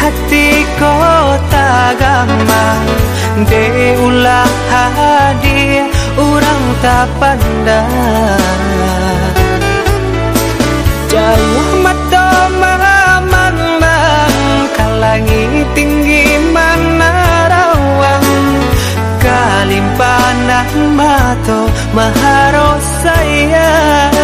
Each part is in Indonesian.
hati kota gampang. De ulah hadir orang tak pandang. Jauh mata mamang Kalangi tinggi mana rawang. Kalimpanan mato maharos sayang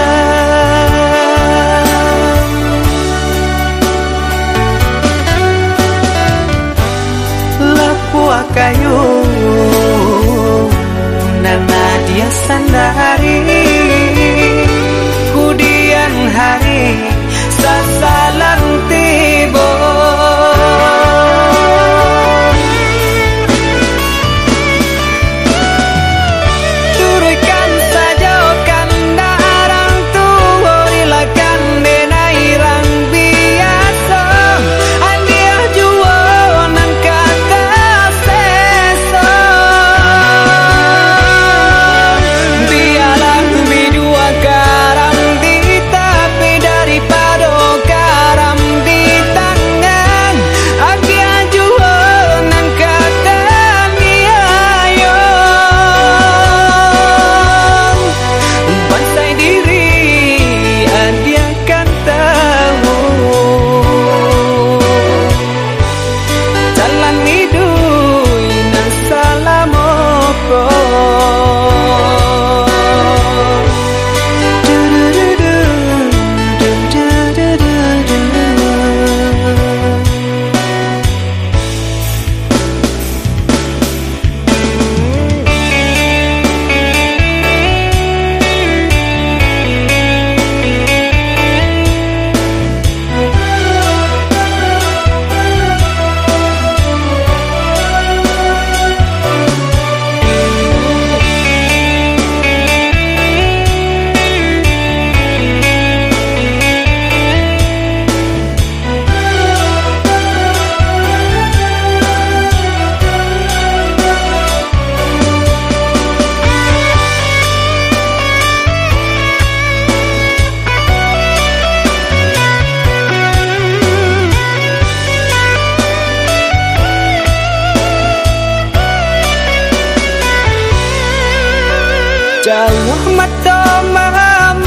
Jauh mata mamang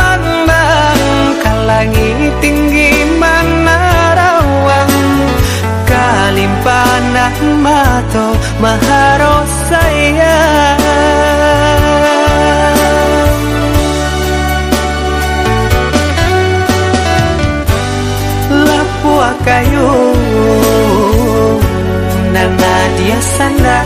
Kalangi tinggi mana rawang Kalimpanan mato maharo sayang Lapua kayu Nana dia sana